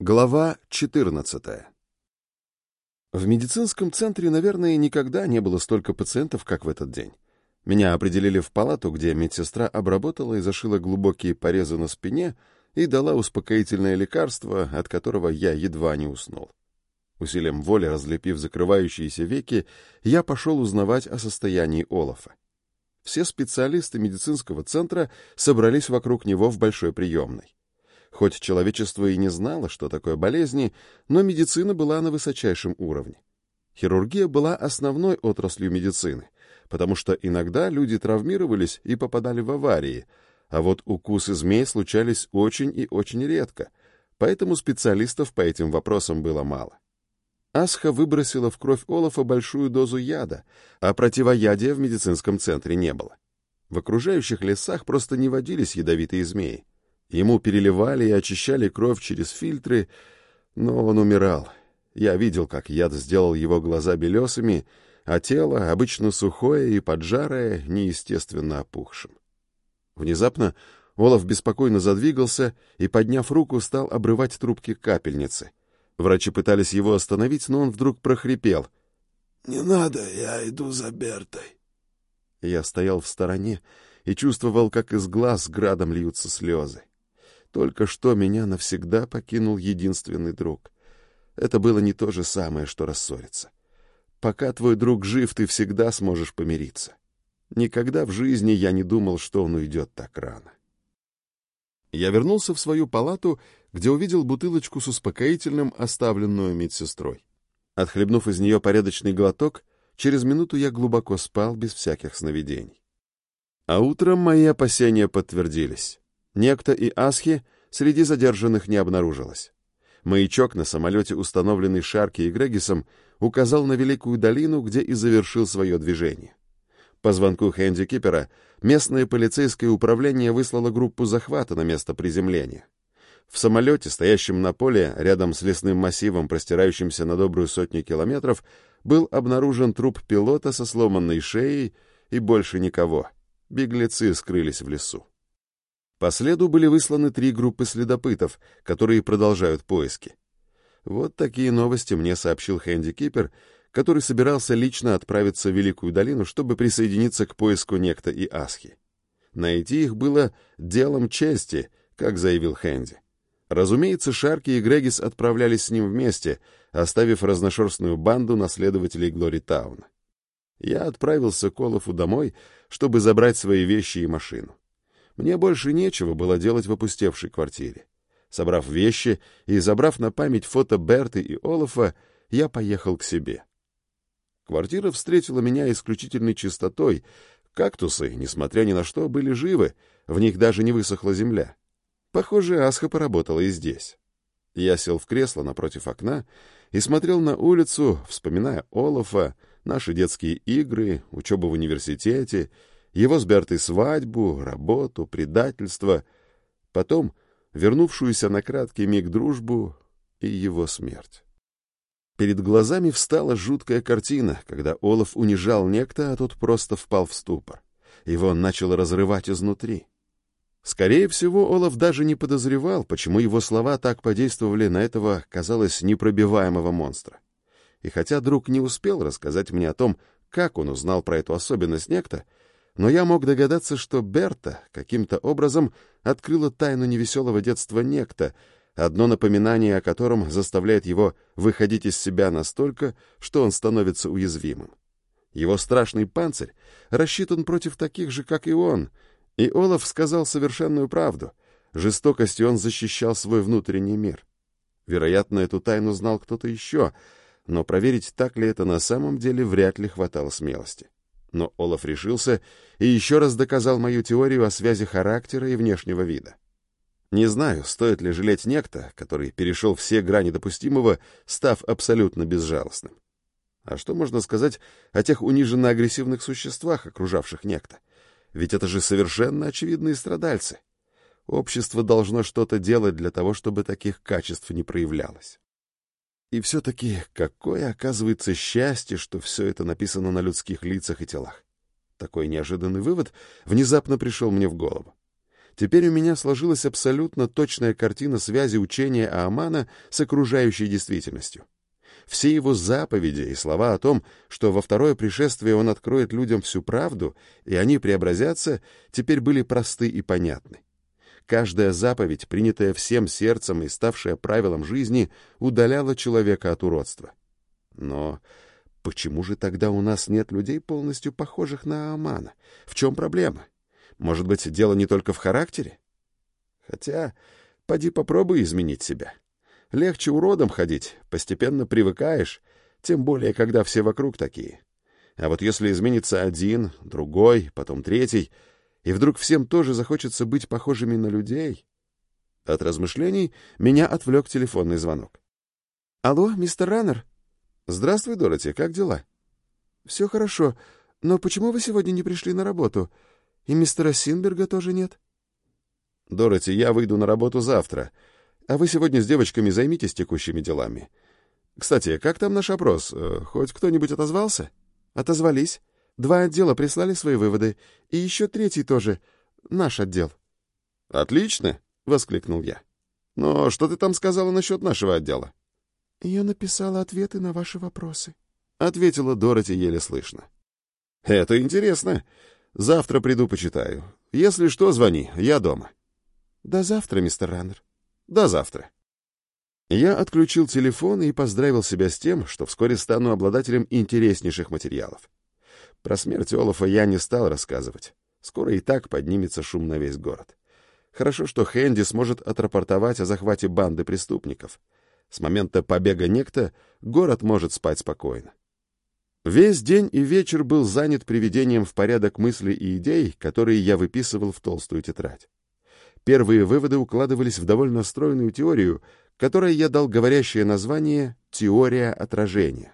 Глава 14. В медицинском центре, наверное, никогда не было столько пациентов, как в этот день. Меня определили в палату, где медсестра обработала и зашила глубокие порезы на спине и дала успокоительное лекарство, от которого я едва не уснул. Усилием воли, разлепив закрывающиеся веки, я пошел узнавать о состоянии Олафа. Все специалисты медицинского центра собрались вокруг него в большой приемной. Хоть человечество и не знало, что такое болезни, но медицина была на высочайшем уровне. Хирургия была основной отраслью медицины, потому что иногда люди травмировались и попадали в аварии, а вот укусы змей случались очень и очень редко, поэтому специалистов по этим вопросам было мало. Асха выбросила в кровь Олафа большую дозу яда, а противоядия в медицинском центре не было. В окружающих лесах просто не водились ядовитые змеи. Ему переливали и очищали кровь через фильтры, но он умирал. Я видел, как яд сделал его глаза белесыми, а тело, обычно сухое и поджарое, неестественно опухшим. Внезапно Олаф беспокойно задвигался и, подняв руку, стал обрывать трубки капельницы. Врачи пытались его остановить, но он вдруг прохрипел. «Не надо, я иду за Бертой». Я стоял в стороне и чувствовал, как из глаз градом льются слезы. Только что меня навсегда покинул единственный друг. Это было не то же самое, что рассориться. Пока твой друг жив, ты всегда сможешь помириться. Никогда в жизни я не думал, что он уйдет так рано. Я вернулся в свою палату, где увидел бутылочку с успокоительным, оставленную медсестрой. Отхлебнув из нее порядочный глоток, через минуту я глубоко спал без всяких сновидений. А утром мои опасения подтвердились. Некто и Асхи среди задержанных не обнаружилось. Маячок на самолете, установленный Шарки и Грегисом, указал на Великую долину, где и завершил свое движение. По звонку Хэнди Кипера местное полицейское управление выслало группу захвата на место приземления. В самолете, стоящем на поле, рядом с лесным массивом, простирающимся на добрую сотню километров, был обнаружен труп пилота со сломанной шеей и больше никого. Беглецы скрылись в лесу. По следу были высланы три группы следопытов, которые продолжают поиски. Вот такие новости мне сообщил Хэнди Кипер, который собирался лично отправиться в Великую долину, чтобы присоединиться к поиску некто и Асхи. Найти их было делом чести, как заявил Хэнди. Разумеется, Шарки и Грегис отправлялись с ним вместе, оставив разношерстную банду наследователей Глори Тауна. Я отправился к Олафу домой, чтобы забрать свои вещи и машину. Мне больше нечего было делать в опустевшей квартире. Собрав вещи и забрав на память фото Берты и Олафа, я поехал к себе. Квартира встретила меня исключительной чистотой. Кактусы, несмотря ни на что, были живы, в них даже не высохла земля. Похоже, Асха поработала и здесь. Я сел в кресло напротив окна и смотрел на улицу, вспоминая Олафа, наши детские игры, учебу в университете — его с Бертой свадьбу, работу, предательство, потом вернувшуюся на краткий миг дружбу и его смерть. Перед глазами встала жуткая картина, когда Олаф унижал некто, а тот просто впал в ступор. Его начало разрывать изнутри. Скорее всего, Олаф даже не подозревал, почему его слова так подействовали на этого, казалось, непробиваемого монстра. И хотя друг не успел рассказать мне о том, как он узнал про эту особенность некто, но я мог догадаться, что Берта каким-то образом открыла тайну невеселого детства некто, одно напоминание о котором заставляет его выходить из себя настолько, что он становится уязвимым. Его страшный панцирь рассчитан против таких же, как и он, и Олаф сказал совершенную правду. Жестокостью он защищал свой внутренний мир. Вероятно, эту тайну знал кто-то еще, но проверить, так ли это на самом деле, вряд ли хватало смелости но Олаф решился и еще раз доказал мою теорию о связи характера и внешнего вида. Не знаю, стоит ли жалеть некто, который перешел все грани допустимого, став абсолютно безжалостным. А что можно сказать о тех униженно-агрессивных существах, окружавших некто? Ведь это же совершенно очевидные страдальцы. Общество должно что-то делать для того, чтобы таких качеств не проявлялось. И все-таки какое, оказывается, счастье, что все это написано на людских лицах и телах. Такой неожиданный вывод внезапно пришел мне в голову. Теперь у меня сложилась абсолютно точная картина связи учения Аамана с окружающей действительностью. Все его заповеди и слова о том, что во второе пришествие он откроет людям всю правду, и они преобразятся, теперь были просты и понятны. Каждая заповедь, принятая всем сердцем и ставшая правилом жизни, удаляла человека от уродства. Но почему же тогда у нас нет людей, полностью похожих на Амана? В чем проблема? Может быть, дело не только в характере? Хотя, поди попробуй изменить себя. Легче уродом ходить, постепенно привыкаешь, тем более, когда все вокруг такие. А вот если изменится один, другой, потом третий, и вдруг всем тоже захочется быть похожими на людей... От размышлений меня отвлек телефонный звонок. «Алло, мистер Раннер?» «Здравствуй, Дороти, как дела?» «Все хорошо, но почему вы сегодня не пришли на работу? И мистера Синберга тоже нет?» «Дороти, я выйду на работу завтра, а вы сегодня с девочками займитесь текущими делами. Кстати, как там наш опрос? Э, хоть кто-нибудь отозвался? Отозвались. Два отдела прислали свои выводы, и еще третий тоже. Наш отдел. Отлично, воскликнул я. Но что ты там сказала насчет нашего отдела? Я написала ответы на ваши вопросы, ответила Дороти еле слышно. Это интересно. Завтра приду почитаю. Если что, звони, я дома. До завтра, мистер Раннер. До завтра. Я отключил телефон и поздравил себя с тем, что вскоре стану обладателем интереснейших материалов. Про смерть Олафа я не стал рассказывать. Скоро и так поднимется шум на весь город. Хорошо, что Хэнди сможет отрапортовать о захвате банды преступников. С момента побега некто город может спать спокойно. Весь день и вечер был занят приведением в порядок мыслей и идей, которые я выписывал в толстую тетрадь. Первые выводы укладывались в довольно стройную теорию, которой я дал говорящее название «теория отражения».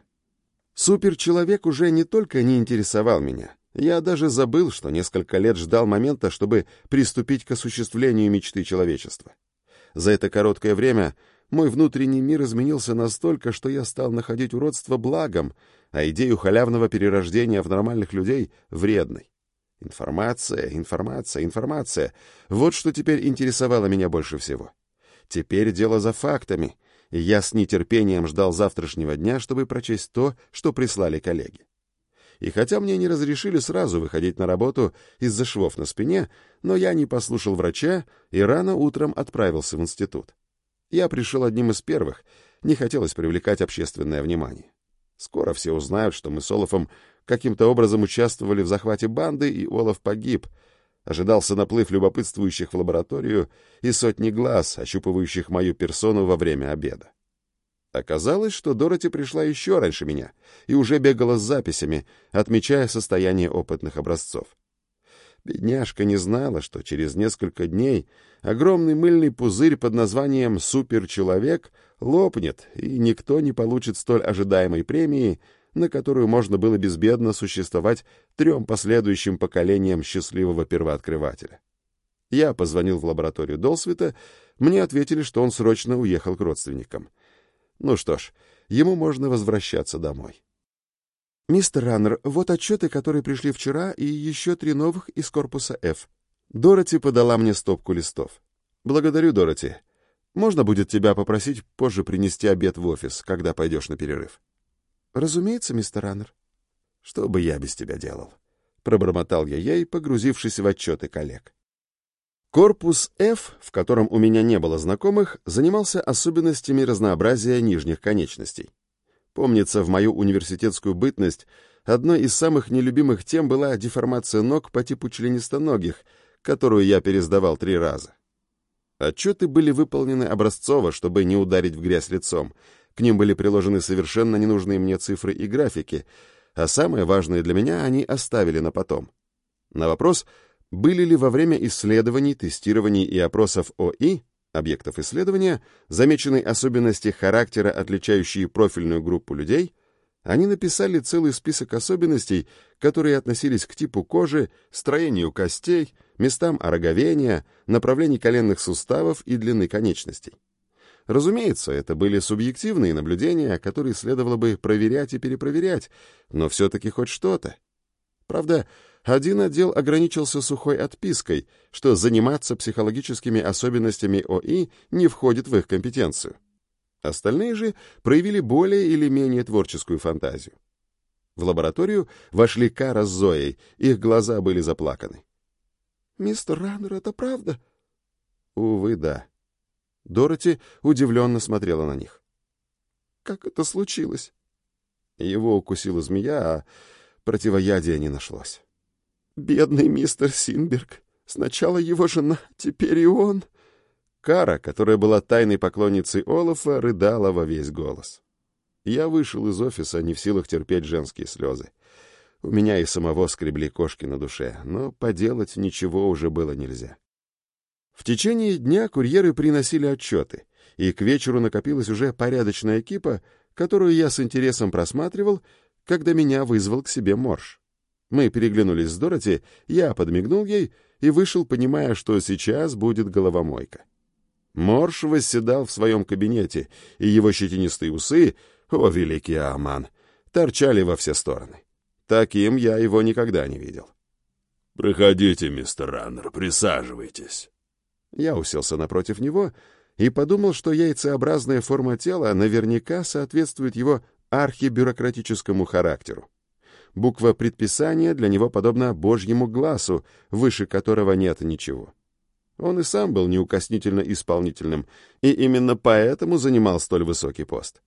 Суперчеловек уже не только не интересовал меня, я даже забыл, что несколько лет ждал момента, чтобы приступить к осуществлению мечты человечества. За это короткое время мой внутренний мир изменился настолько, что я стал находить уродство благом, а идею халявного перерождения в нормальных людей — вредной. Информация, информация, информация. Вот что теперь интересовало меня больше всего. Теперь дело за фактами, и я с нетерпением ждал завтрашнего дня, чтобы прочесть то, что прислали коллеги. И хотя мне не разрешили сразу выходить на работу из-за швов на спине, но я не послушал врача и рано утром отправился в институт. Я пришел одним из первых, не хотелось привлекать общественное внимание. Скоро все узнают, что мы с Олафом каким-то образом участвовали в захвате банды, и Олаф погиб. Ожидался наплыв любопытствующих в лабораторию и сотни глаз, ощупывающих мою персону во время обеда. Оказалось, что Дороти пришла еще раньше меня и уже бегала с записями, отмечая состояние опытных образцов. Бедняжка не знала, что через несколько дней огромный мыльный пузырь под названием «Суперчеловек» лопнет, и никто не получит столь ожидаемой премии, на которую можно было безбедно существовать трем последующим поколениям счастливого первооткрывателя. Я позвонил в лабораторию Долсвита, мне ответили, что он срочно уехал к родственникам. Ну что ж, ему можно возвращаться домой. «Мистер Раннер, вот отчеты, которые пришли вчера, и еще три новых из корпуса F». Дороти подала мне стопку листов. «Благодарю, Дороти. Можно будет тебя попросить позже принести обед в офис, когда пойдешь на перерыв?» «Разумеется, мистер Раннер». «Что бы я без тебя делал?» — пробормотал я ей, погрузившись в отчеты коллег. Корпус F, в котором у меня не было знакомых, занимался особенностями разнообразия нижних конечностей. Помнится, в мою университетскую бытность одной из самых нелюбимых тем была деформация ног по типу членистоногих, которую я пересдавал три раза. Отчеты были выполнены образцово, чтобы не ударить в грязь лицом. К ним были приложены совершенно ненужные мне цифры и графики, а самое важное для меня они оставили на потом. На вопрос, были ли во время исследований, тестирований и опросов ОИ объектов исследования, замеченной особенности характера, отличающие профильную группу людей, они написали целый список особенностей, которые относились к типу кожи, строению костей, местам ороговения, направлению коленных суставов и длины конечностей. Разумеется, это были субъективные наблюдения, которые следовало бы проверять и перепроверять, но все-таки хоть что-то. Правда, один отдел ограничился сухой отпиской, что заниматься психологическими особенностями ОИ не входит в их компетенцию. Остальные же проявили более или менее творческую фантазию. В лабораторию вошли Кара с Зоей, их глаза были заплаканы. «Мистер Раннер, это правда?» «Увы, да». Дороти удивленно смотрела на них. «Как это случилось?» Его укусила змея, а противоядия не нашлось. «Бедный мистер Синберг. Сначала его жена, теперь и он». Кара, которая была тайной поклонницей Олафа, рыдала во весь голос. Я вышел из офиса, не в силах терпеть женские слезы. У меня и самого скребли кошки на душе, но поделать ничего уже было нельзя. В течение дня курьеры приносили отчеты, и к вечеру накопилась уже порядочная экипа, которую я с интересом просматривал, когда меня вызвал к себе Морж. Мы переглянулись с Дороти, я подмигнул ей и вышел, понимая, что сейчас будет головомойка. Морж восседал в своем кабинете, и его щетинистые усы, о, великий Аман, торчали во все стороны. Таким я его никогда не видел. «Проходите, мистер Раннер, присаживайтесь». Я уселся напротив него и подумал, что яйцеобразная форма тела наверняка соответствует его архибюрократическому характеру. Буква предписания для него подобна божьему глазу, выше которого нет ничего. Он и сам был неукоснительно исполнительным, и именно поэтому занимал столь высокий пост.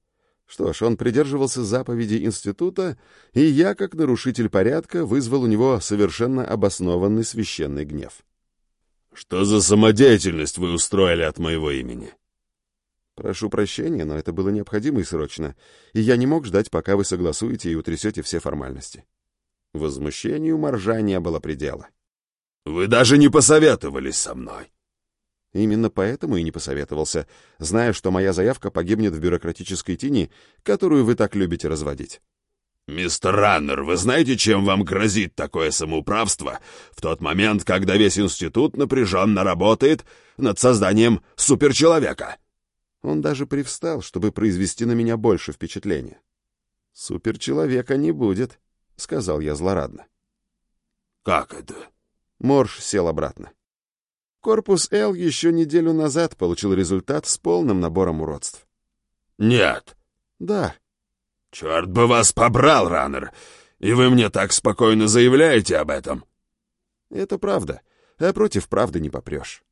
Что ж, он придерживался заповеди института, и я, как нарушитель порядка, вызвал у него совершенно обоснованный священный гнев. «Что за самодеятельность вы устроили от моего имени?» «Прошу прощения, но это было необходимо и срочно, и я не мог ждать, пока вы согласуете и утрясете все формальности». Возмущению моржа не было предела. «Вы даже не посоветовались со мной!» Именно поэтому и не посоветовался, зная, что моя заявка погибнет в бюрократической тени, которую вы так любите разводить. «Мистер Раннер, вы знаете, чем вам грозит такое самоуправство в тот момент, когда весь институт напряженно работает над созданием суперчеловека?» Он даже привстал, чтобы произвести на меня больше впечатления. «Суперчеловека не будет», — сказал я злорадно. «Как это?» Морж сел обратно. Корпус Л еще неделю назад получил результат с полным набором уродств. «Нет». «Да». «Черт бы вас побрал, Раннер! И вы мне так спокойно заявляете об этом?» «Это правда, а против правды не попрешь».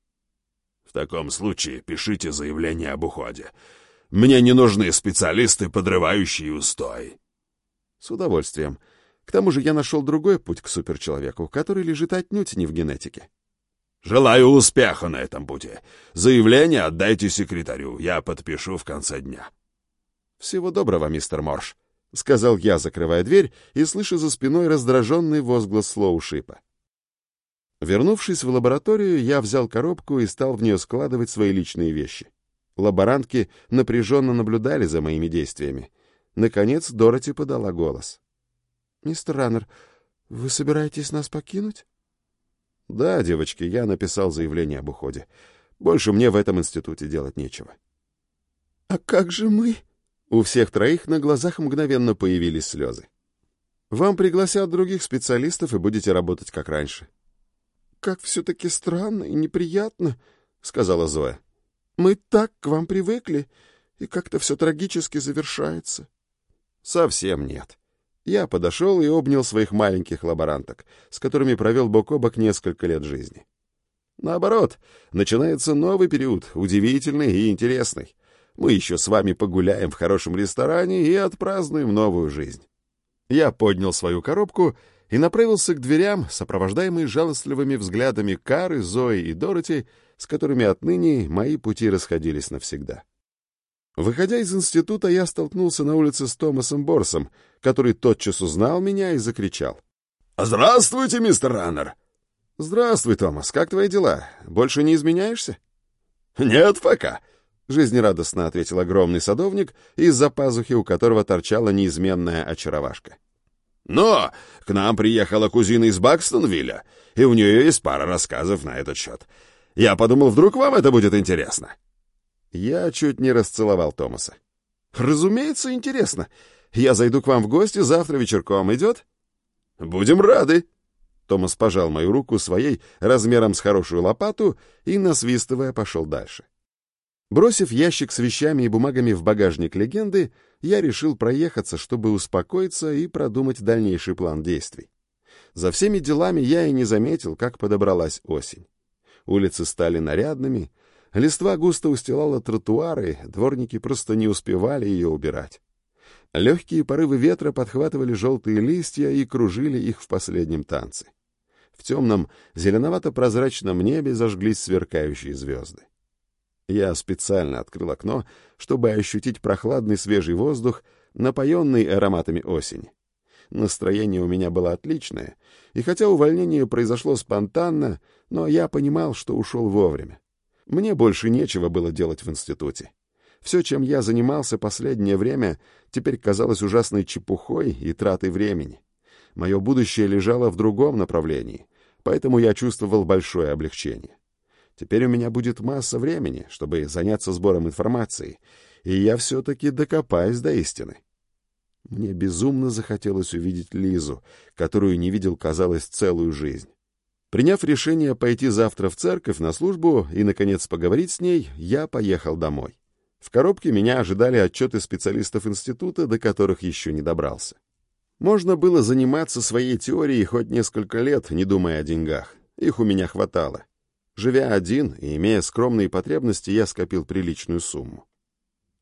«В таком случае пишите заявление об уходе. Мне не нужны специалисты, подрывающие устой». «С удовольствием. К тому же я нашел другой путь к суперчеловеку, который лежит отнюдь не в генетике». Желаю успеха на этом пути. Заявление отдайте секретарю, я подпишу в конце дня. Всего доброго, мистер Морш, сказал я, закрывая дверь и слыша за спиной раздраженный возглас Слоушипа. Вернувшись в лабораторию, я взял коробку и стал в нее складывать свои личные вещи. Лаборантки напряженно наблюдали за моими действиями. Наконец Дороти подала голос. «Мистер Раннер, вы собираетесь нас покинуть?» Да, девочки, я написал заявление об уходе. Больше мне в этом институте делать нечего. А как же мы? У всех троих на глазах мгновенно появились слезы. Вам пригласят других специалистов и будете работать как раньше. Как все-таки странно и неприятно, сказала Зоя. Мы так к вам привыкли, и как-то все трагически завершается. Совсем нет. Я подошел и обнял своих маленьких лаборанток, с которыми провел бок о бок несколько лет жизни. Наоборот, начинается новый период, удивительный и интересный. Мы еще с вами погуляем в хорошем ресторане и отпразднуем новую жизнь. Я поднял свою коробку и направился к дверям, сопровождаемый жалостливыми взглядами Кары, Зои и Дороти, с которыми отныне мои пути расходились навсегда. Выходя из института, я столкнулся на улице с Томасом Борсом, который тотчас узнал меня и закричал. «Здравствуйте, мистер Раннер!» «Здравствуй, Томас. Как твои дела? Больше не изменяешься?» «Нет пока», — жизнерадостно ответил огромный садовник, из-за пазухи у которого торчала неизменная очаровашка. «Но к нам приехала кузина из Бакстонвилля, и у нее есть пара рассказов на этот счет. Я подумал, вдруг вам это будет интересно». Я чуть не расцеловал Томаса. «Разумеется, интересно. Я зайду к вам в гости завтра вечерком. Идет?» «Будем рады». Томас пожал мою руку своей размером с хорошую лопату и, насвистывая, пошел дальше. Бросив ящик с вещами и бумагами в багажник легенды, я решил проехаться, чтобы успокоиться и продумать дальнейший план действий. За всеми делами я и не заметил, как подобралась осень. Улицы стали нарядными, листва густо устилала тротуары, дворники просто не успевали ее убирать. Легкие порывы ветра подхватывали желтые листья и кружили их в последнем танце. В темном, зеленовато-прозрачном небе зажглись сверкающие звезды. Я специально открыл окно, чтобы ощутить прохладный свежий воздух, напоенный ароматами осени. Настроение у меня было отличное, и хотя увольнение произошло спонтанно, но я понимал, что ушел вовремя. Мне больше нечего было делать в институте. Все, чем я занимался последнее время, теперь казалось ужасной чепухой и тратой времени. Мое будущее лежало в другом направлении, поэтому я чувствовал большое облегчение. Теперь у меня будет масса времени, чтобы заняться сбором информации, и я все-таки докопаюсь до истины. Мне безумно захотелось увидеть Лизу, которую не видел, казалось, целую жизнь. Приняв решение пойти завтра в церковь на службу и, наконец, поговорить с ней, я поехал домой. В коробке меня ожидали отчеты специалистов института, до которых еще не добрался. Можно было заниматься своей теорией хоть несколько лет, не думая о деньгах. Их у меня хватало. Живя один и имея скромные потребности, я скопил приличную сумму.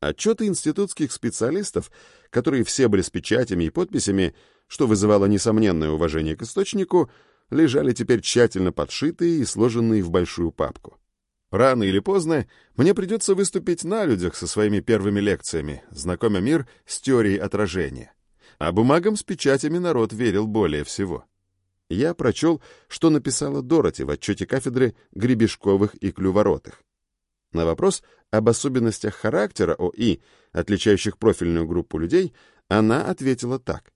Отчеты институтских специалистов, которые все были с печатями и подписями, что вызывало несомненное уважение к источнику, лежали теперь тщательно подшитые и сложенные в большую папку. Рано или поздно мне придется выступить на людях со своими первыми лекциями, знакомя мир с теорией отражения. А бумагам с печатями народ верил более всего я прочел, что написала Дороти в отчете кафедры Гребешковых и Клюворотых. На вопрос об особенностях характера ОИ, отличающих профильную группу людей, она ответила так.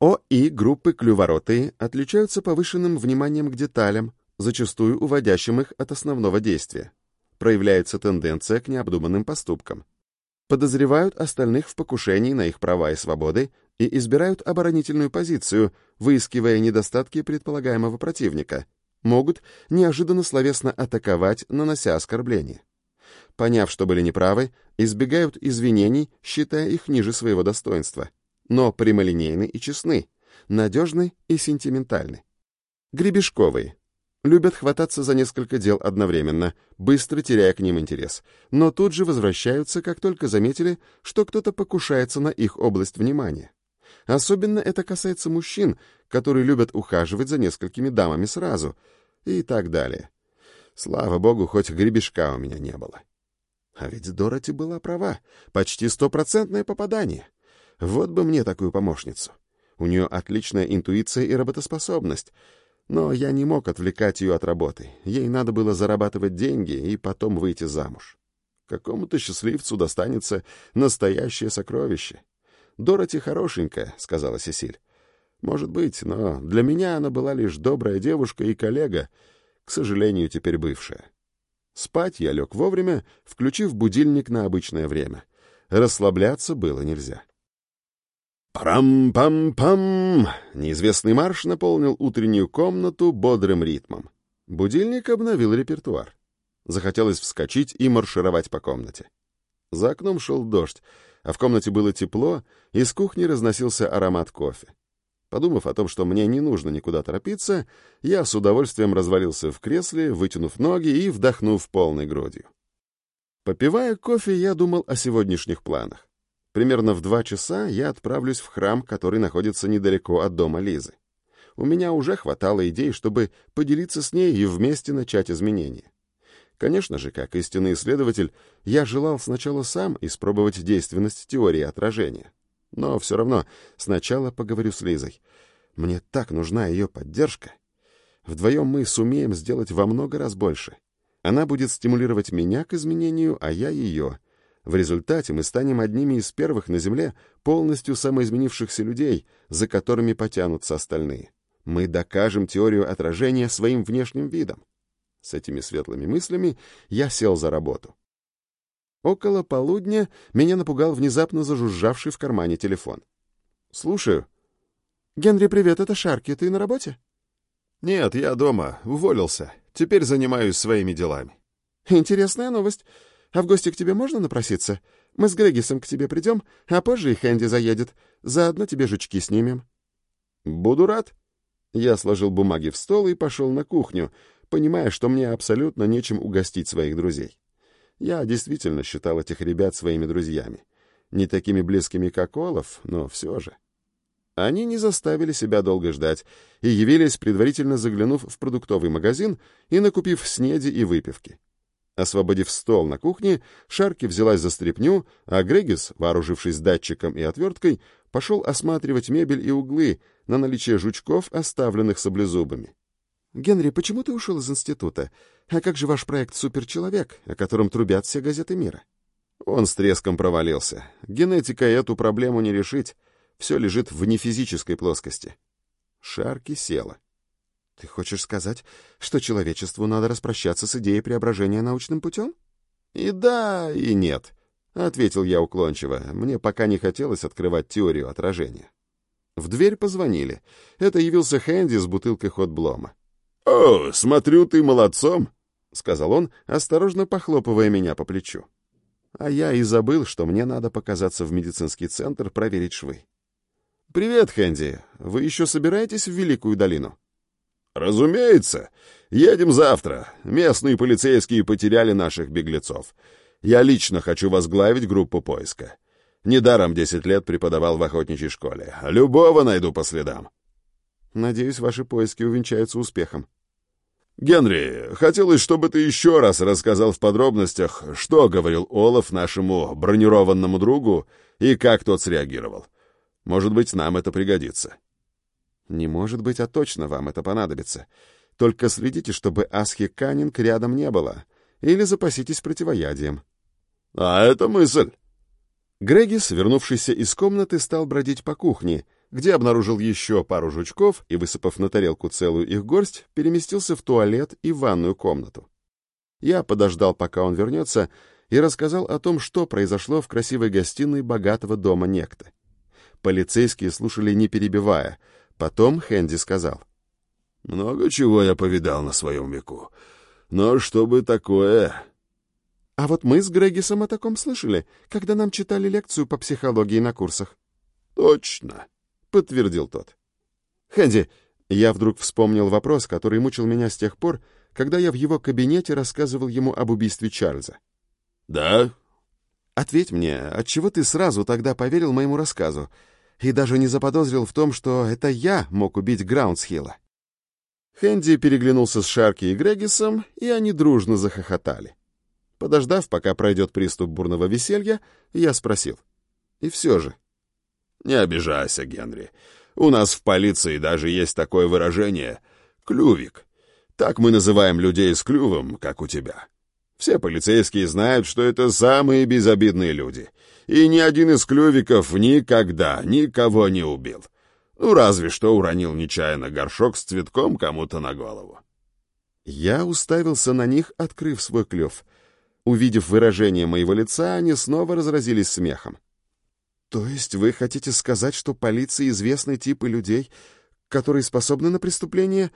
ОИ группы клюворотые отличаются повышенным вниманием к деталям, зачастую уводящим их от основного действия. Проявляется тенденция к необдуманным поступкам. Подозревают остальных в покушении на их права и свободы и избирают оборонительную позицию, выискивая недостатки предполагаемого противника, могут неожиданно словесно атаковать, нанося оскорбления. Поняв, что были неправы, избегают извинений, считая их ниже своего достоинства, но прямолинейны и честны, надежны и сентиментальны. Гребешковые. Любят хвататься за несколько дел одновременно, быстро теряя к ним интерес, но тут же возвращаются, как только заметили, что кто-то покушается на их область внимания. Особенно это касается мужчин, которые любят ухаживать за несколькими дамами сразу, и так далее. Слава богу, хоть гребешка у меня не было. А ведь Дороти была права. Почти стопроцентное попадание. Вот бы мне такую помощницу. У нее отличная интуиция и работоспособность. Но я не мог отвлекать ее от работы. Ей надо было зарабатывать деньги и потом выйти замуж. Какому-то счастливцу достанется настоящее сокровище. Дороти хорошенькая», — сказала Сесиль. «Может быть, но для меня она была лишь добрая девушка и коллега, к сожалению, теперь бывшая. Спать я лег вовремя, включив будильник на обычное время. Расслабляться было нельзя. «Парам-пам-пам!» Неизвестный марш наполнил утреннюю комнату бодрым ритмом. Будильник обновил репертуар. Захотелось вскочить и маршировать по комнате. За окном шел дождь, а в комнате было тепло, из кухни разносился аромат кофе. Подумав о том, что мне не нужно никуда торопиться, я с удовольствием развалился в кресле, вытянув ноги и вдохнув полной грудью. Попивая кофе, я думал о сегодняшних планах. Примерно в два часа я отправлюсь в храм, который находится недалеко от дома Лизы. У меня уже хватало идей, чтобы поделиться с ней и вместе начать изменения. Конечно же, как истинный исследователь, я желал сначала сам испробовать действенность теории отражения. Но все равно сначала поговорю с Лизой. Мне так нужна ее поддержка. Вдвоем мы сумеем сделать во много раз больше. Она будет стимулировать меня к изменению, а я ее. В результате мы станем одними из первых на Земле полностью самоизменившихся людей, за которыми потянутся остальные. Мы докажем теорию отражения своим внешним видом. С этими светлыми мыслями я сел за работу. Около полудня меня напугал внезапно зажужжавший в кармане телефон. «Слушаю». «Генри, привет, это Шарки. Ты на работе?» «Нет, я дома, уволился. Теперь занимаюсь своими делами». «Интересная новость. А в гости к тебе можно напроситься? Мы с Грегисом к тебе придем, а позже и Хэнди заедет. Заодно тебе жучки снимем». «Буду рад». Я сложил бумаги в стол и пошел на кухню, понимая, что мне абсолютно нечем угостить своих друзей. Я действительно считал этих ребят своими друзьями. Не такими близкими, как Олаф, но все же. Они не заставили себя долго ждать и явились, предварительно заглянув в продуктовый магазин и накупив снеди и выпивки. Освободив стол на кухне, Шарки взялась за стряпню, а Грегис, вооружившись датчиком и отверткой, пошел осматривать мебель и углы на наличие жучков, оставленных саблезубами. «Генри, почему ты ушел из института? А как же ваш проект «Суперчеловек», о котором трубят все газеты мира?» Он с треском провалился. Генетикой эту проблему не решить. Все лежит в нефизической плоскости. Шарки села. «Ты хочешь сказать, что человечеству надо распрощаться с идеей преображения научным путем?» «И да, и нет», — ответил я уклончиво. Мне пока не хотелось открывать теорию отражения. В дверь позвонили. Это явился Хэнди с бутылкой хот-блома. «О, смотрю, ты молодцом!» — сказал он, осторожно похлопывая меня по плечу. А я и забыл, что мне надо показаться в медицинский центр проверить швы. «Привет, Хэнди. Вы еще собираетесь в Великую долину?» «Разумеется. Едем завтра. Местные полицейские потеряли наших беглецов. Я лично хочу возглавить группу поиска. Недаром десять лет преподавал в охотничьей школе. Любого найду по следам». «Надеюсь, ваши поиски увенчаются успехом», «Генри, хотелось, чтобы ты еще раз рассказал в подробностях, что говорил Олаф нашему бронированному другу и как тот среагировал. Может быть, нам это пригодится». «Не может быть, а точно вам это понадобится. Только следите, чтобы Асхи Каннинг рядом не было, или запаситесь противоядием». «А это мысль!» Грегис, вернувшийся из комнаты, стал бродить по кухне, где обнаружил еще пару жучков и, высыпав на тарелку целую их горсть, переместился в туалет и ванную комнату. Я подождал, пока он вернется, и рассказал о том, что произошло в красивой гостиной богатого дома некто. Полицейские слушали, не перебивая. Потом Хэнди сказал. «Много чего я повидал на своем веку. Но чтобы такое...» «А вот мы с Грегисом о таком слышали, когда нам читали лекцию по психологии на курсах». «Точно», подтвердил тот. Хэнди, я вдруг вспомнил вопрос, который мучил меня с тех пор, когда я в его кабинете рассказывал ему об убийстве Чарльза. Да? Ответь мне, отчего ты сразу тогда поверил моему рассказу и даже не заподозрил в том, что это я мог убить Граундсхилла? Хэнди переглянулся с Шарки и Грегисом, и они дружно захохотали. Подождав, пока пройдет приступ бурного веселья, я спросил. И все же, не обижайся, Генри. У нас в полиции даже есть такое выражение — клювик. Так мы называем людей с клювом, как у тебя. Все полицейские знают, что это самые безобидные люди. И ни один из клювиков никогда никого не убил. Ну, разве что уронил нечаянно горшок с цветком кому-то на голову. Я уставился на них, открыв свой клюв. Увидев выражение моего лица, они снова разразились смехом. То есть вы хотите сказать, что полиции известны типы людей, которые способны на преступление,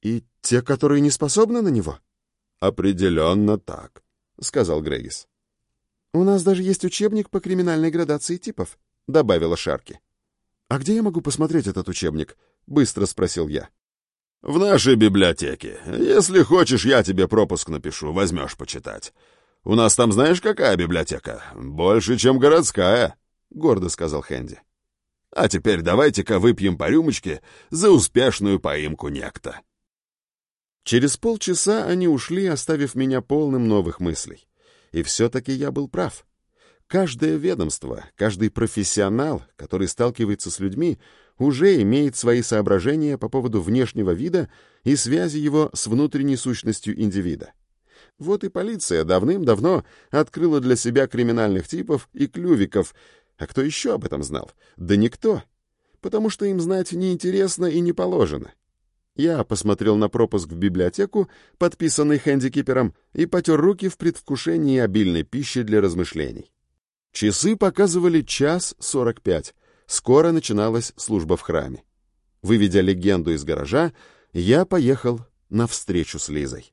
и те, которые не способны на него? Определенно так, сказал Грейс. У нас даже есть учебник по криминальной градации типов, добавила Шарки. А где я могу посмотреть этот учебник? быстро спросил я. В нашей библиотеке. Если хочешь, я тебе пропуск напишу, возьмешь почитать. У нас там знаешь, какая библиотека? Больше, чем городская. — гордо сказал Хэнди. «А теперь давайте-ка выпьем по рюмочке за успешную поимку некто». Через полчаса они ушли, оставив меня полным новых мыслей. И все-таки я был прав. Каждое ведомство, каждый профессионал, который сталкивается с людьми, уже имеет свои соображения по поводу внешнего вида и связи его с внутренней сущностью индивида. Вот и полиция давным-давно открыла для себя криминальных типов и клювиков, а кто еще об этом знал? Да никто. Потому что им знать неинтересно и не положено. Я посмотрел на пропуск в библиотеку, подписанный хэндикипером, и потер руки в предвкушении обильной пищи для размышлений. Часы показывали час сорок пять. Скоро начиналась служба в храме. Выведя легенду из гаража, я поехал на встречу с Лизой.